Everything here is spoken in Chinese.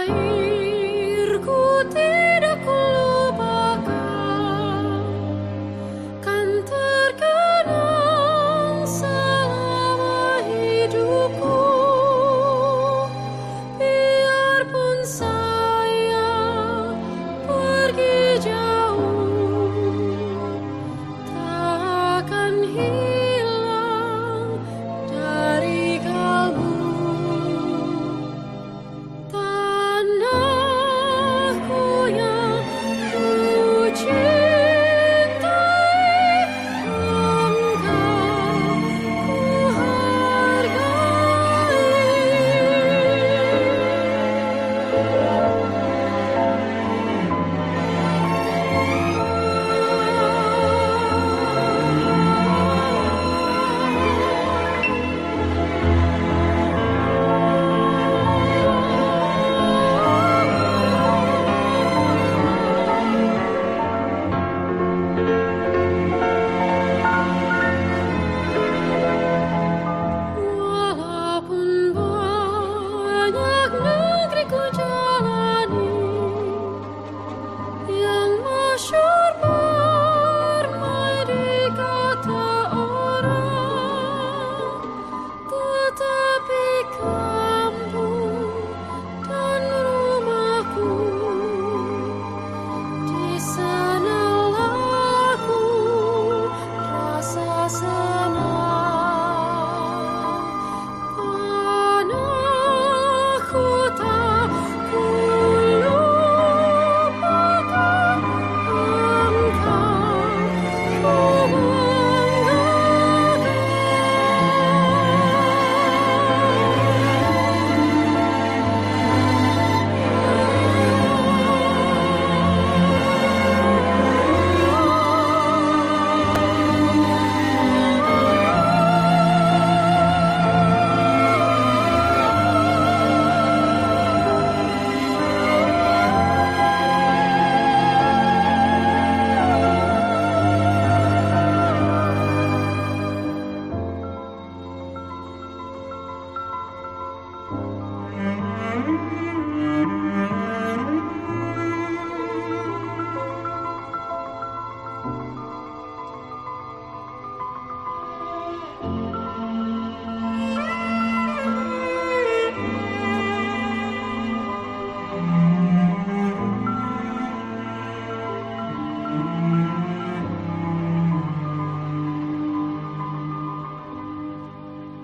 爱